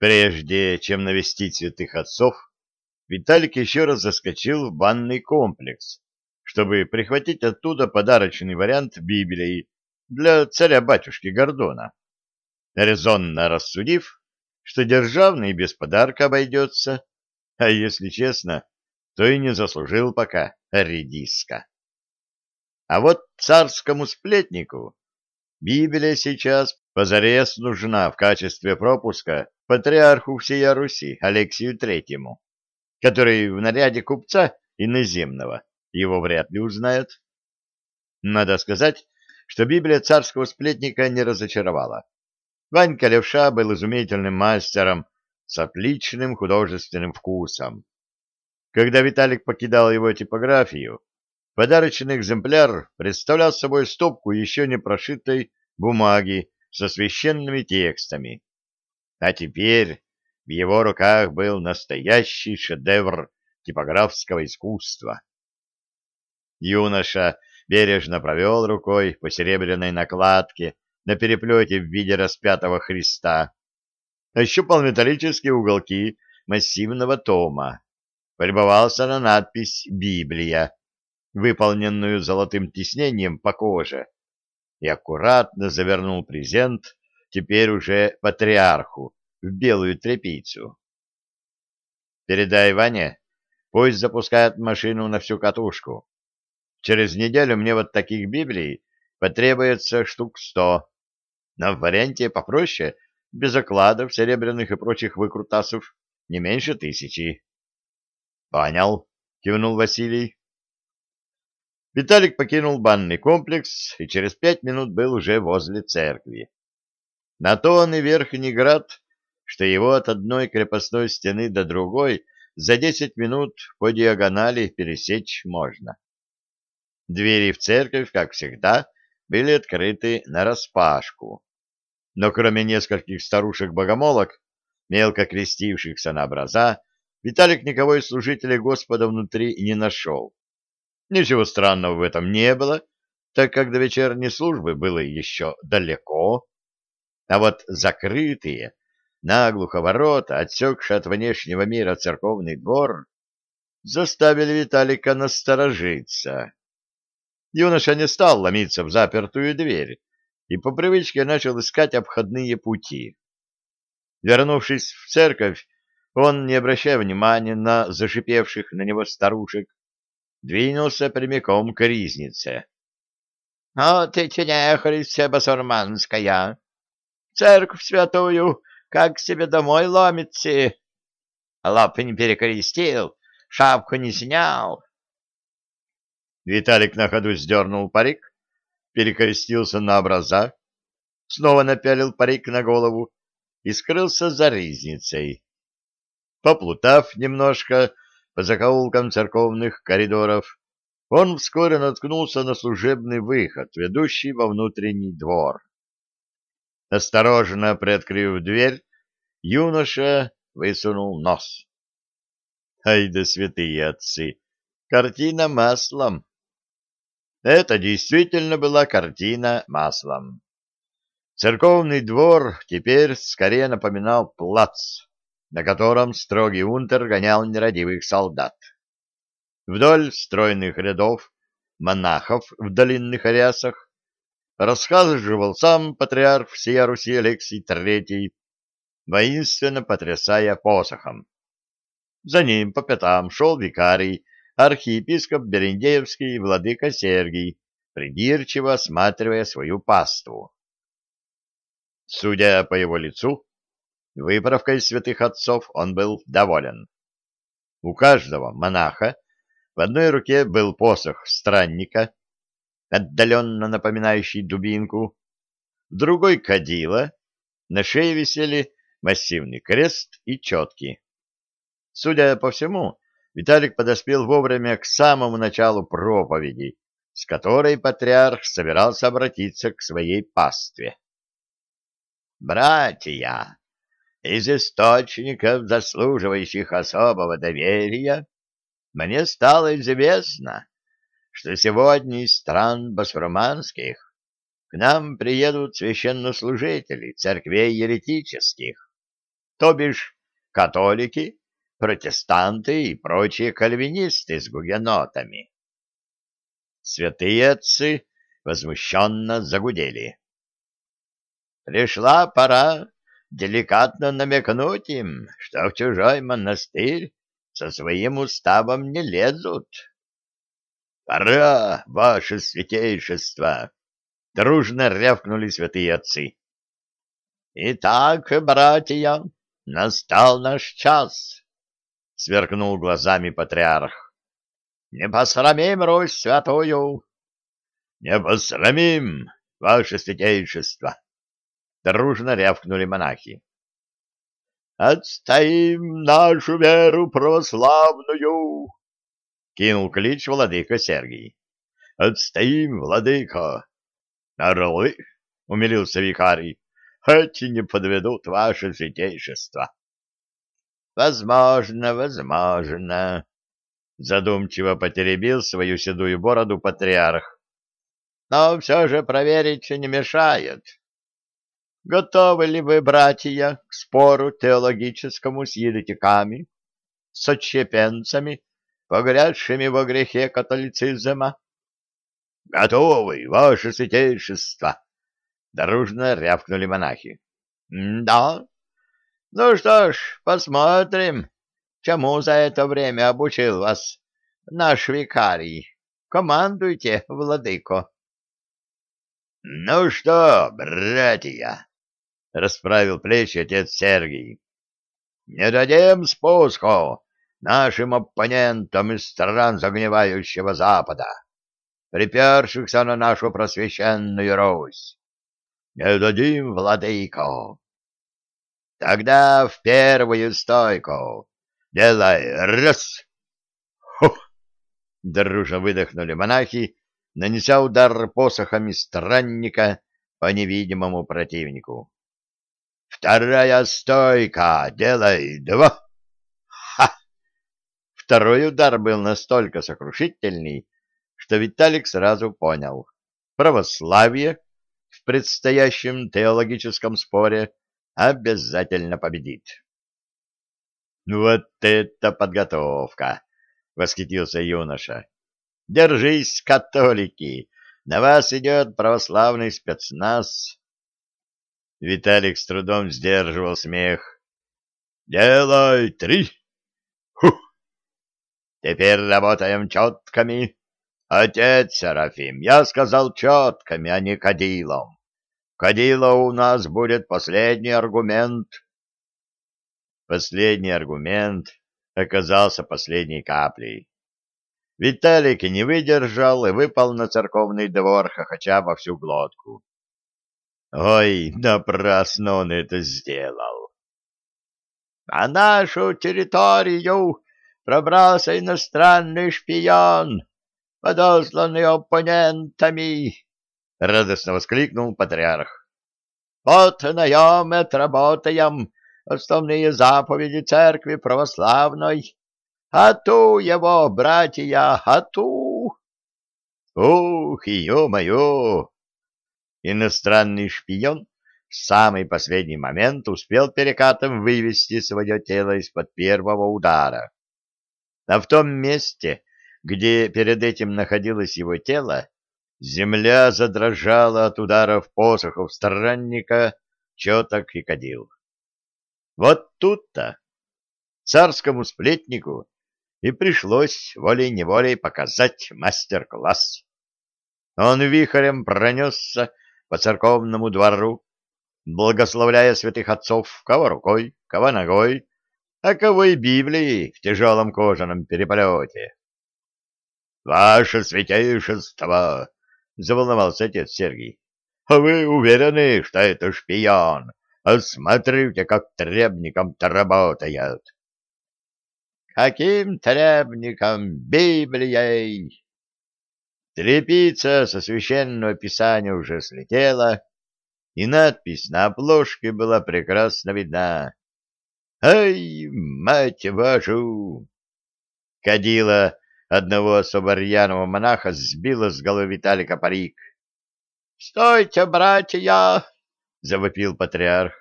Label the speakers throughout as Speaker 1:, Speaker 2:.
Speaker 1: Прежде чем навестить святых отцов, Виталик еще раз заскочил в банный комплекс, чтобы прихватить оттуда подарочный вариант Библии для царя-батюшки Гордона, резонно рассудив, что державный без подарка обойдется, а если честно, то и не заслужил пока редиска. А вот царскому сплетнику Библия сейчас позарез нужна в качестве пропуска патриарху всея Руси Алексию Третьему, который в наряде купца иноземного его вряд ли узнает. Надо сказать, что Библия царского сплетника не разочаровала. Ванька Левша был изумительным мастером с отличным художественным вкусом. Когда Виталик покидал его типографию, подарочный экземпляр представлял собой стопку еще не прошитой бумаги со священными текстами, а теперь в его руках был настоящий шедевр типографского искусства. Юноша бережно провел рукой по серебряной накладке на переплете в виде распятого Христа, ощупал металлические уголки массивного тома, полюбовался на надпись «Библия», выполненную золотым тиснением по коже, и аккуратно завернул презент теперь уже патриарху, в белую тряпицу. Передай Ване, пусть запускает машину на всю катушку. Через неделю мне вот таких Библий потребуется штук сто. Но в варианте попроще, без окладов, серебряных и прочих выкрутасов, не меньше тысячи. — Понял, — кивнул Василий. Виталик покинул банный комплекс и через пять минут был уже возле церкви. На то он и Верхний Град, что его от одной крепостной стены до другой за десять минут по диагонали пересечь можно. Двери в церковь, как всегда, были открыты нараспашку. Но кроме нескольких старушек-богомолок, мелко крестившихся на образа, Виталик никого из служителей Господа внутри не нашел. Ничего странного в этом не было, так как до вечерней службы было еще далеко, а вот закрытые, наглухо ворота, отсекшие от внешнего мира церковный двор, заставили Виталика насторожиться. Юноша не стал ломиться в запертую дверь и по привычке начал искать обходные пути. Вернувшись в церковь, он, не обращая внимания на зашипевших на него старушек, двинулся прямиком к ризнице. — А ты тенехрица басурманская! Церковь святую, как себе домой ломится. Лапы не перекрестил, шапку не снял. Виталик на ходу сдернул парик, перекрестился на образа, снова напялил парик на голову и скрылся за ризницей. Поплутав немножко по закоулкам церковных коридоров, он вскоре наткнулся на служебный выход, ведущий во внутренний двор. Осторожно приоткрыв дверь, юноша высунул нос. Ай да святые отцы! Картина маслом! Это действительно была картина маслом. Церковный двор теперь скорее напоминал плац, на котором строгий унтер гонял нерадивых солдат. Вдоль стройных рядов монахов в длинных рясах расхаживал сам патриарх всея Руси Алексий III, воинственно потрясая посохом. За ним по пятам шел викарий, архиепископ Берендеевский владыка Сергий, придирчиво осматривая свою паству. Судя по его лицу, выправкой святых отцов он был доволен. У каждого монаха в одной руке был посох странника, отдаленно напоминающий дубинку, в другой — кадила, на шее висели массивный крест и четки. Судя по всему, Виталик подоспел вовремя к самому началу проповеди, с которой патриарх собирался обратиться к своей пастве. «Братья, из источников, заслуживающих особого доверия, мне стало известно, что сегодня из стран басурманских к нам приедут священнослужители церквей еретических, то бишь католики, протестанты и прочие кальвинисты с гугенотами. Святые отцы возмущенно загудели. Пришла пора деликатно намекнуть им, что в чужой монастырь со своим уставом не лезут. «Пора, ваше святейшество!» — дружно рявкнули святые отцы. «Итак, братья, настал наш час!» — сверкнул глазами патриарх. «Не посрамим Русь святую!» «Не посрамим, ваше святейшество!» — дружно рявкнули монахи. «Отстоим нашу веру православную!» — кинул клич владыка Сергий. «Отстоим, владыка!» «Орлы!» — умилился викарий. «Эти не подведут ваше святейшество!» «Возможно, возможно!» — задумчиво потеребил свою седую бороду патриарх. «Но все же проверить не мешает. Готовы ли вы, братья, к спору теологическому с еретиками, с отщепенцами, погрязшими во грехе католицизма? — Готовы, ваше святейшество! — дружно рявкнули монахи. — Да? Ну что ж, посмотрим, чему за это время обучил вас наш викарий. Командуйте, владыко. — Ну что, братья, — расправил плечи отец Сергий. «Не дадим спуску нашим оппонентам из стран загнивающего Запада, припершихся на нашу просвященную Русь. Не дадим, владыко. Тогда в первую стойку делай раз!» «Хух!» — дружно выдохнули монахи, нанеся удар посохами странника по невидимому противнику. Вторая стойка, делай два. Второй удар был настолько сокрушительный, что Виталик сразу понял. Православие в предстоящем теологическом споре обязательно победит. «Вот это подготовка!» — восхитился юноша. «Держись, католики! На вас идет православный спецназ!» Виталик с трудом сдерживал смех. «Делай три!» Хух! «Теперь работаем четками. Отец Серафим, я сказал четками, а не кадилом. Кадило у нас будет последний аргумент». Последний аргумент оказался последней каплей. Виталик не выдержал и выпал на церковный двор, хохоча во всю глотку. Ой, напрасно он это сделал. На нашу территорию пробрался иностранный шпион, подосланный оппонентами, — радостно воскликнул патриарх. Вот наем отработаем основные заповеди церкви православной. А ту его, братья, а ту! Ух, ё-моё! Иностранный шпион в самый последний момент успел перекатом вывести свое тело из-под первого удара. А в том месте, где перед этим находилось его тело, земля задрожала от ударов посохов странника, четок и кадил. Вот тут-то царскому сплетнику и пришлось волей-неволей показать мастер-класс. Он вихрем пронесся по церковному двору, благословляя святых отцов кого рукой, кого ногой, а кого и Библией в тяжелом кожаном переплете. — Ваше святейшество! — заволновался отец Сергий. — А вы уверены, что это шпион? А смотрите, как требником-то работает. — Каким требником? Библией! Трепица со священного писания уже слетела, и надпись на обложке была прекрасно видна. «Ай, мать вашу!» Кадила одного соборьяного монаха сбила с головы Виталика парик. «Стойте, братья!» — завопил патриарх.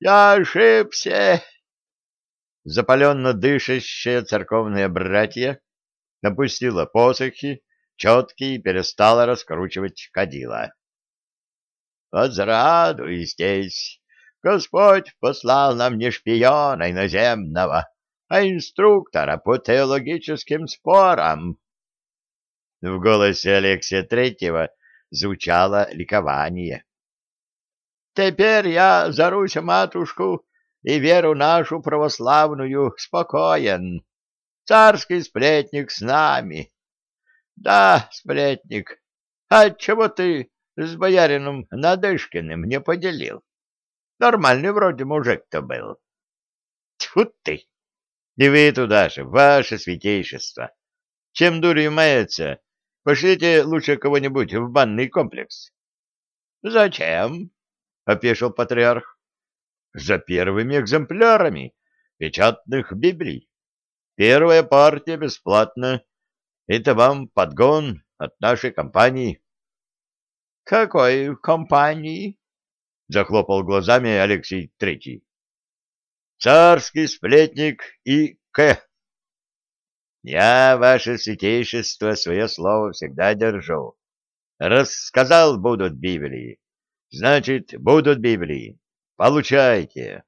Speaker 1: «Я ошибся! запаленно дышащая церковная братья опустила посохи, четки и перестала раскручивать кадила. «Возрадуйтесь! Господь послал нам не шпиона иноземного, а инструктора по теологическим спорам!» В голосе Алексия Третьего звучало ликование. «Теперь я за Русь-матушку и веру нашу православную спокоен. Царский сплетник с нами. Да, сплетник, отчего ты с боярином Надышкиным не поделил? Нормальный вроде мужик-то был. Тьфу ты! И вы туда же, ваше святейшество. Чем дурью мается, пошлите лучше кого-нибудь в банный комплекс. — Зачем? — опешил патриарх. — За первыми экземплярами печатных библий. Первая партия бесплатна. Это вам подгон от нашей компании. — Какой компании? — захлопал глазами Алексей Третий. — Царский сплетник и К. Я, ваше святейшество, свое слово всегда держу. Рассказал будут Библии. Значит, будут Библии. Получайте.